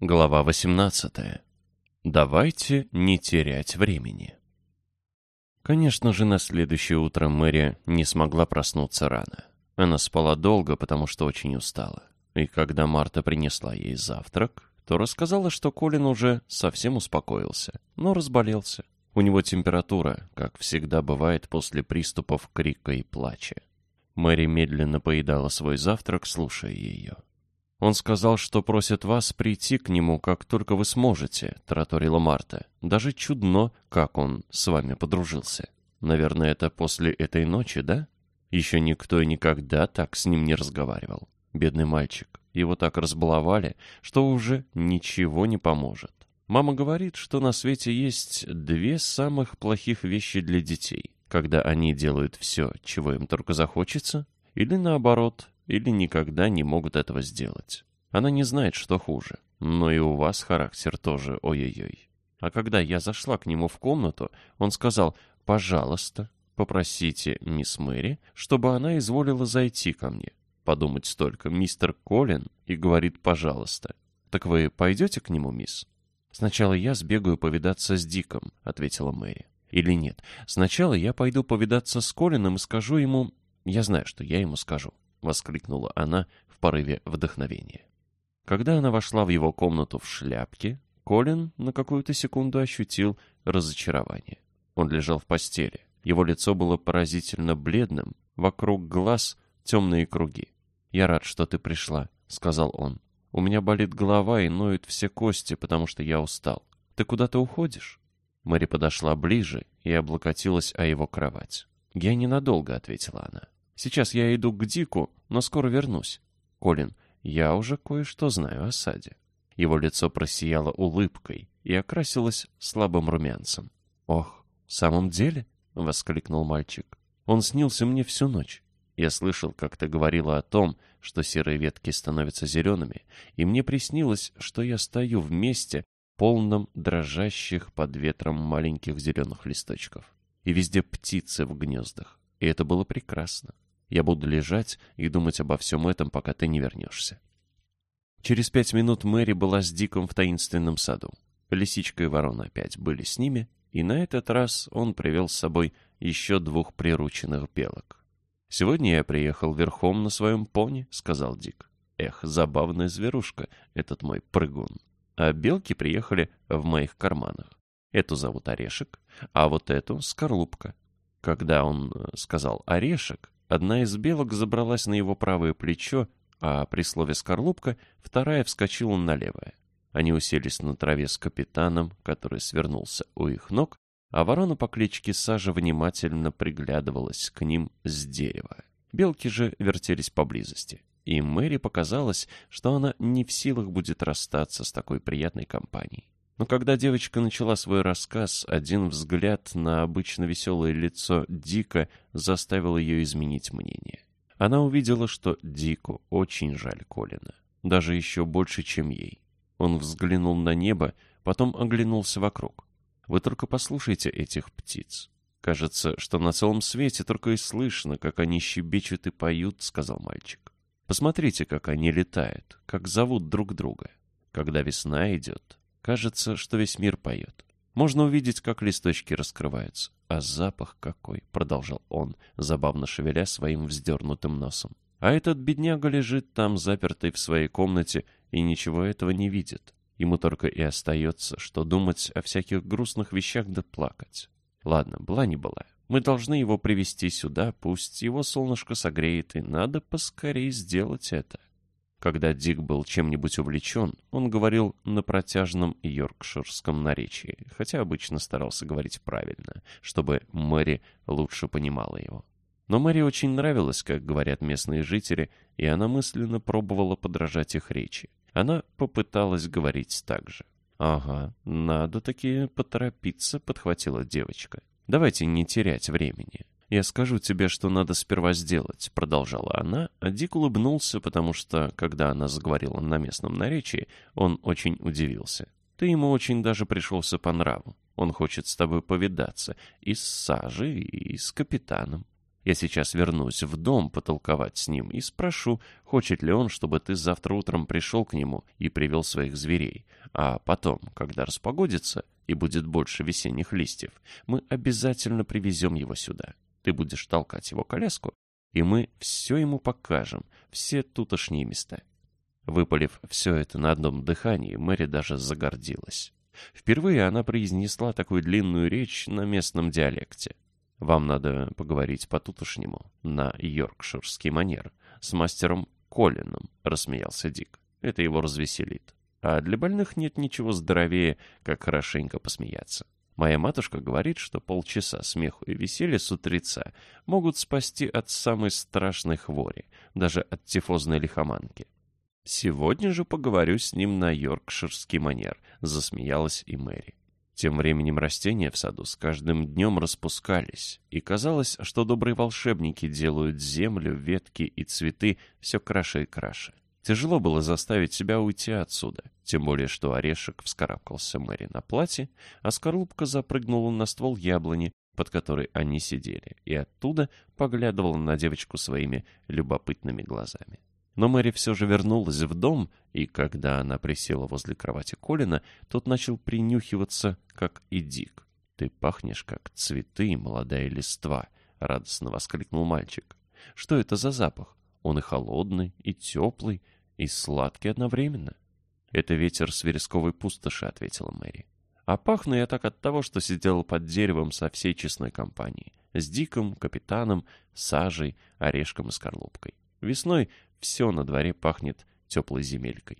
Глава 18. Давайте не терять времени. Конечно же, на следующее утро Мэри не смогла проснуться рано. Она спала долго, потому что очень устала. И когда Марта принесла ей завтрак, то рассказала, что Колин уже совсем успокоился, но разболелся. У него температура, как всегда бывает после приступов крика и плача. Мэри медленно поедала свой завтрак, слушая ее. «Он сказал, что просит вас прийти к нему, как только вы сможете», — тараторила Марта. «Даже чудно, как он с вами подружился. Наверное, это после этой ночи, да? Еще никто и никогда так с ним не разговаривал. Бедный мальчик. Его так разбаловали, что уже ничего не поможет. Мама говорит, что на свете есть две самых плохих вещи для детей. Когда они делают все, чего им только захочется, или наоборот, или никогда не могут этого сделать. Она не знает, что хуже. Но и у вас характер тоже ой-ой-ой. А когда я зашла к нему в комнату, он сказал «Пожалуйста, попросите мисс Мэри, чтобы она изволила зайти ко мне». Подумать столько, мистер Колин, и говорит «пожалуйста». «Так вы пойдете к нему, мисс?» «Сначала я сбегаю повидаться с Диком», — ответила Мэри. «Или нет, сначала я пойду повидаться с Колином и скажу ему... Я знаю, что я ему скажу. — воскликнула она в порыве вдохновения. Когда она вошла в его комнату в шляпке, Колин на какую-то секунду ощутил разочарование. Он лежал в постели. Его лицо было поразительно бледным, вокруг глаз темные круги. «Я рад, что ты пришла», — сказал он. «У меня болит голова и ноют все кости, потому что я устал. Ты куда-то уходишь?» Мэри подошла ближе и облокотилась о его кровать. «Я ненадолго», — ответила она. Сейчас я иду к Дику, но скоро вернусь. Колин, я уже кое-что знаю о саде. Его лицо просияло улыбкой и окрасилось слабым румянцем. «Ох, в самом деле?» — воскликнул мальчик. «Он снился мне всю ночь. Я слышал, как ты говорила о том, что серые ветки становятся зелеными, и мне приснилось, что я стою в месте, полном дрожащих под ветром маленьких зеленых листочков. И везде птицы в гнездах. И это было прекрасно. Я буду лежать и думать обо всем этом, пока ты не вернешься. Через пять минут Мэри была с Диком в таинственном саду. Лисичка и ворона опять были с ними, и на этот раз он привел с собой еще двух прирученных белок. «Сегодня я приехал верхом на своем пони», — сказал Дик. «Эх, забавная зверушка, этот мой прыгун. А белки приехали в моих карманах. Эту зовут Орешек, а вот эту — Скорлупка». Когда он э, сказал «Орешек», Одна из белок забралась на его правое плечо, а при слове «скорлупка» вторая вскочила на левое. Они уселись на траве с капитаном, который свернулся у их ног, а ворона по кличке Сажа внимательно приглядывалась к ним с дерева. Белки же вертелись поблизости, и Мэри показалось, что она не в силах будет расстаться с такой приятной компанией. Но когда девочка начала свой рассказ, один взгляд на обычно веселое лицо Дика заставил ее изменить мнение. Она увидела, что Дику очень жаль Колина. Даже еще больше, чем ей. Он взглянул на небо, потом оглянулся вокруг. Вы только послушайте этих птиц. Кажется, что на целом свете только и слышно, как они щебечут и поют, сказал мальчик. Посмотрите, как они летают, как зовут друг друга. Когда весна идет, Кажется, что весь мир поет. Можно увидеть, как листочки раскрываются. А запах какой, продолжал он, забавно шевеля своим вздернутым носом. А этот бедняга лежит там, запертый в своей комнате, и ничего этого не видит. Ему только и остается, что думать о всяких грустных вещах да плакать. Ладно, была не была. Мы должны его привести сюда, пусть его солнышко согреет, и надо поскорее сделать это. Когда Дик был чем-нибудь увлечен, он говорил на протяжном йоркширском наречии, хотя обычно старался говорить правильно, чтобы Мэри лучше понимала его. Но Мэри очень нравилось, как говорят местные жители, и она мысленно пробовала подражать их речи. Она попыталась говорить так же. «Ага, надо таки поторопиться», — подхватила девочка. «Давайте не терять времени. «Я скажу тебе, что надо сперва сделать», — продолжала она, а Дик улыбнулся, потому что, когда она заговорила на местном наречии, он очень удивился. «Ты ему очень даже пришелся по нраву. Он хочет с тобой повидаться и с Сажей, и с капитаном». Я сейчас вернусь в дом потолковать с ним и спрошу, хочет ли он, чтобы ты завтра утром пришел к нему и привел своих зверей. А потом, когда распогодится и будет больше весенних листьев, мы обязательно привезем его сюда. Ты будешь толкать его коляску, и мы все ему покажем, все тутошние места. Выпалив все это на одном дыхании, Мэри даже загордилась. Впервые она произнесла такую длинную речь на местном диалекте. Вам надо поговорить по-тутошнему, на йоркширский манер, с мастером Колином, рассмеялся Дик. Это его развеселит. А для больных нет ничего здоровее, как хорошенько посмеяться. Моя матушка говорит, что полчаса смеху и веселья с утреца могут спасти от самой страшной хвори, даже от тифозной лихоманки. Сегодня же поговорю с ним на йоркширский манер, засмеялась и Мэри. Тем временем растения в саду с каждым днем распускались, и казалось, что добрые волшебники делают землю, ветки и цветы все краше и краше. Тяжело было заставить себя уйти отсюда, тем более что орешек вскарабкался Мэри на платье, а скорлупка запрыгнула на ствол яблони, под которой они сидели, и оттуда поглядывала на девочку своими любопытными глазами. Но Мэри все же вернулась в дом, и когда она присела возле кровати Колина, тот начал принюхиваться, как и Дик. «Ты пахнешь, как цветы и молодая листва», — радостно воскликнул мальчик. «Что это за запах? Он и холодный, и теплый, и сладкий одновременно». «Это ветер с вересковой пустоши», — ответила Мэри. «А пахну я так от того, что сидела под деревом со всей честной компанией. С Диком, капитаном, сажей, орешком и скорлупкой. Весной все на дворе пахнет теплой земелькой.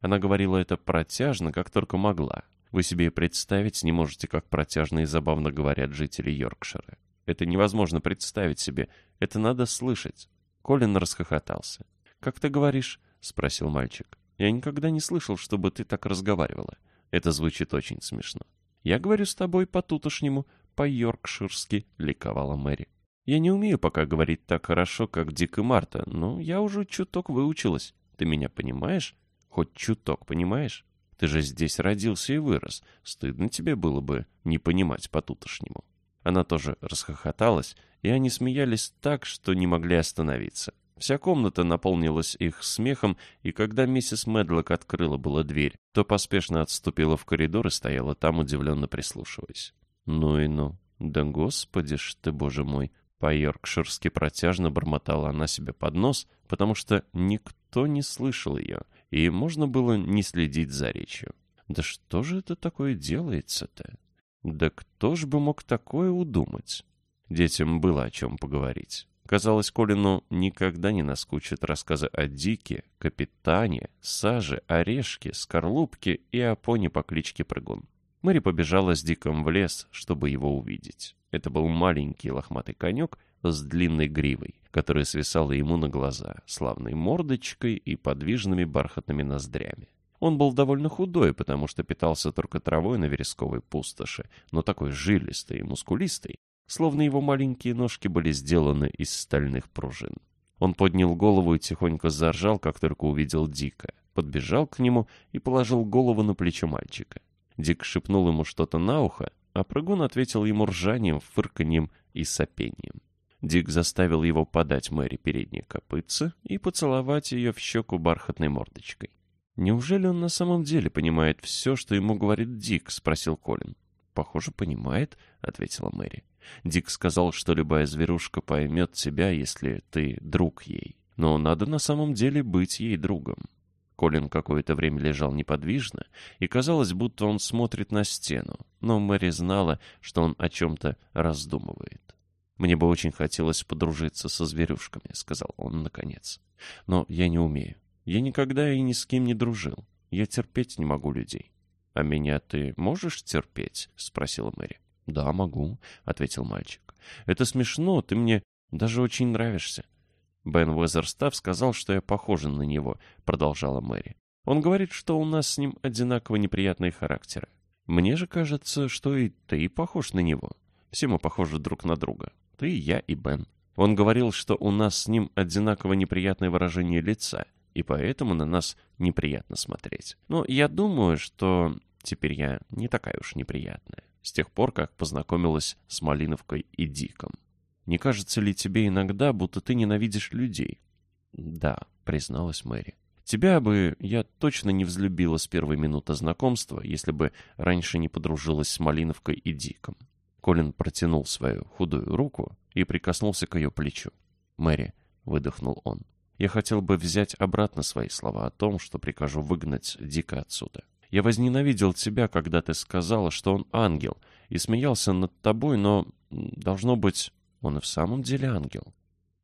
Она говорила это протяжно, как только могла. Вы себе представить не можете, как протяжно и забавно говорят жители Йоркшира. Это невозможно представить себе, это надо слышать. Колин расхохотался. «Как ты говоришь?» — спросил мальчик. «Я никогда не слышал, чтобы ты так разговаривала. Это звучит очень смешно». «Я говорю с тобой по-тутошнему, по-йоркширски», — ликовала Мэри. Я не умею пока говорить так хорошо, как Дик и Марта, но я уже чуток выучилась. Ты меня понимаешь? Хоть чуток, понимаешь? Ты же здесь родился и вырос. Стыдно тебе было бы не понимать по-тутошнему. Она тоже расхохоталась, и они смеялись так, что не могли остановиться. Вся комната наполнилась их смехом, и когда миссис Медлок открыла была дверь, то поспешно отступила в коридор и стояла там, удивленно прислушиваясь. «Ну и ну! Да господи ж ты, боже мой!» По-йоркширски протяжно бормотала она себе под нос, потому что никто не слышал ее, и можно было не следить за речью. Да что же это такое делается-то? Да кто ж бы мог такое удумать? Детям было о чем поговорить. Казалось, Колину никогда не наскучат рассказы о Дике, Капитане, Саже, Орешке, Скорлупке и о пони по кличке Прыгун. Мэри побежала с Диком в лес, чтобы его увидеть. Это был маленький лохматый конек с длинной гривой, которая свисала ему на глаза, славной мордочкой и подвижными бархатными ноздрями. Он был довольно худой, потому что питался только травой на вересковой пустоши, но такой жилистый и мускулистый, словно его маленькие ножки были сделаны из стальных пружин. Он поднял голову и тихонько заржал, как только увидел Дика, подбежал к нему и положил голову на плечо мальчика. Дик шепнул ему что-то на ухо, а прыгун ответил ему ржанием, фырканьем и сопением. Дик заставил его подать Мэри передние копытца и поцеловать ее в щеку бархатной мордочкой. «Неужели он на самом деле понимает все, что ему говорит Дик?» — спросил Колин. «Похоже, понимает», — ответила Мэри. «Дик сказал, что любая зверушка поймет тебя, если ты друг ей. Но надо на самом деле быть ей другом. Колин какое-то время лежал неподвижно, и казалось, будто он смотрит на стену, но Мэри знала, что он о чем-то раздумывает. «Мне бы очень хотелось подружиться со зверюшками», — сказал он наконец. «Но я не умею. Я никогда и ни с кем не дружил. Я терпеть не могу людей». «А меня ты можешь терпеть?» — спросила Мэри. «Да, могу», — ответил мальчик. «Это смешно, ты мне даже очень нравишься. Бен Уэзерстав сказал, что я похожа на него, продолжала Мэри. Он говорит, что у нас с ним одинаково неприятные характеры. Мне же кажется, что и ты похож на него. Все мы похожи друг на друга. Ты, я и Бен. Он говорил, что у нас с ним одинаково неприятное выражение лица, и поэтому на нас неприятно смотреть. Но я думаю, что теперь я не такая уж неприятная, с тех пор, как познакомилась с Малиновкой и Диком. Не кажется ли тебе иногда, будто ты ненавидишь людей?» «Да», — призналась Мэри. «Тебя бы я точно не взлюбила с первой минуты знакомства, если бы раньше не подружилась с Малиновкой и Диком». Колин протянул свою худую руку и прикоснулся к ее плечу. «Мэри», — выдохнул он, — «я хотел бы взять обратно свои слова о том, что прикажу выгнать Дика отсюда. Я возненавидел тебя, когда ты сказала, что он ангел, и смеялся над тобой, но, должно быть, он и в самом деле ангел».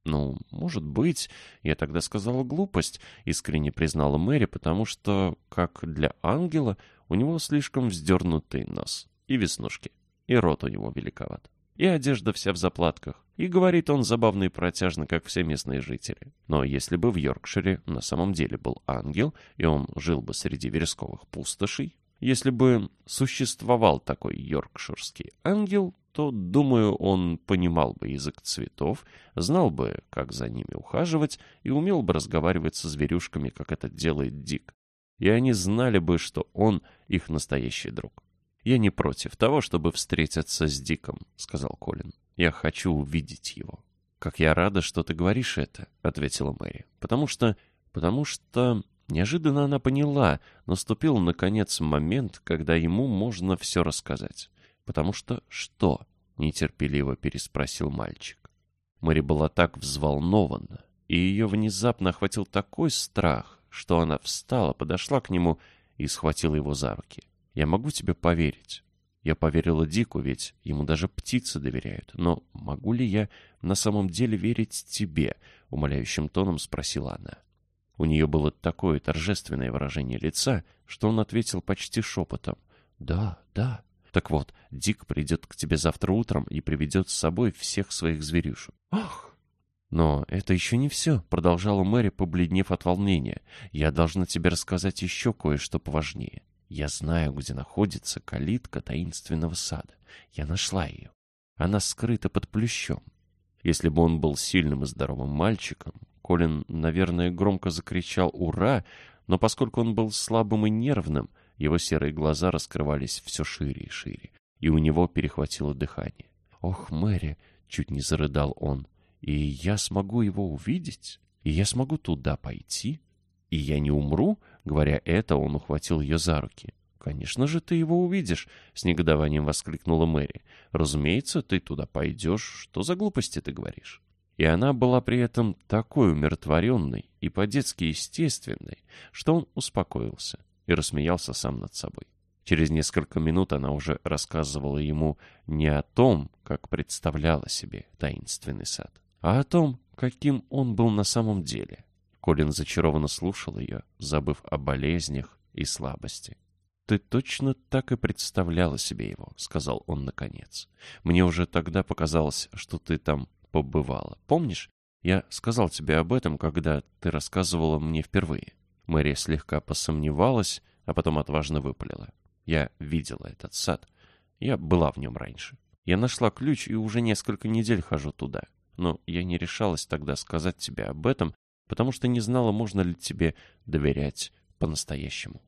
«Ну, может быть, я тогда сказала глупость», — искренне признала Мэри, потому что, как для ангела, у него слишком вздернутый нос и веснушки и рот у него великоват. И одежда вся в заплатках. И говорит он забавно и протяжно, как все местные жители. Но если бы в Йоркшире на самом деле был ангел, и он жил бы среди вересковых пустошей, если бы существовал такой йоркширский ангел, то, думаю, он понимал бы язык цветов, знал бы, как за ними ухаживать, и умел бы разговаривать со зверюшками, как это делает Дик. И они знали бы, что он их настоящий друг. «Я не против того, чтобы встретиться с Диком», — сказал Колин. «Я хочу увидеть его». «Как я рада, что ты говоришь это», — ответила Мэри. «Потому что... потому что...» Неожиданно она поняла, наступил, наконец, момент, когда ему можно все рассказать. «Потому что что?» — нетерпеливо переспросил мальчик. Мэри была так взволнована, и ее внезапно охватил такой страх, что она встала, подошла к нему и схватила его за руки. Я могу тебе поверить. Я поверила Дику, ведь ему даже птицы доверяют. Но могу ли я на самом деле верить тебе? Умоляющим тоном спросила она. У нее было такое торжественное выражение лица, что он ответил почти шепотом. «Да, да». «Так вот, Дик придет к тебе завтра утром и приведет с собой всех своих зверюшек». «Ах!» «Но это еще не все», — продолжала Мэри, побледнев от волнения. «Я должна тебе рассказать еще кое-что поважнее. Я знаю, где находится калитка таинственного сада. Я нашла ее. Она скрыта под плющом. Если бы он был сильным и здоровым мальчиком, Колин, наверное, громко закричал «Ура!», но поскольку он был слабым и нервным, его серые глаза раскрывались все шире и шире, и у него перехватило дыхание. «Ох, Мэри!» — чуть не зарыдал он. «И я смогу его увидеть? И я смогу туда пойти?» «И я не умру?» Говоря это, он ухватил ее за руки. «Конечно же ты его увидишь!» — с негодованием воскликнула Мэри. «Разумеется, ты туда пойдешь. Что за глупости ты говоришь?» И она была при этом такой умиротворенной и по-детски естественной, что он успокоился и рассмеялся сам над собой. Через несколько минут она уже рассказывала ему не о том, как представляла себе таинственный сад, а о том, каким он был на самом деле. Колин зачарованно слушал ее, забыв о болезнях и слабости. «Ты точно так и представляла себе его», — сказал он наконец. «Мне уже тогда показалось, что ты там побывала. Помнишь? Я сказал тебе об этом, когда ты рассказывала мне впервые». Мэри слегка посомневалась, а потом отважно выпалила. «Я видела этот сад. Я была в нем раньше. Я нашла ключ и уже несколько недель хожу туда. Но я не решалась тогда сказать тебе об этом, потому что не знала, можно ли тебе доверять по-настоящему.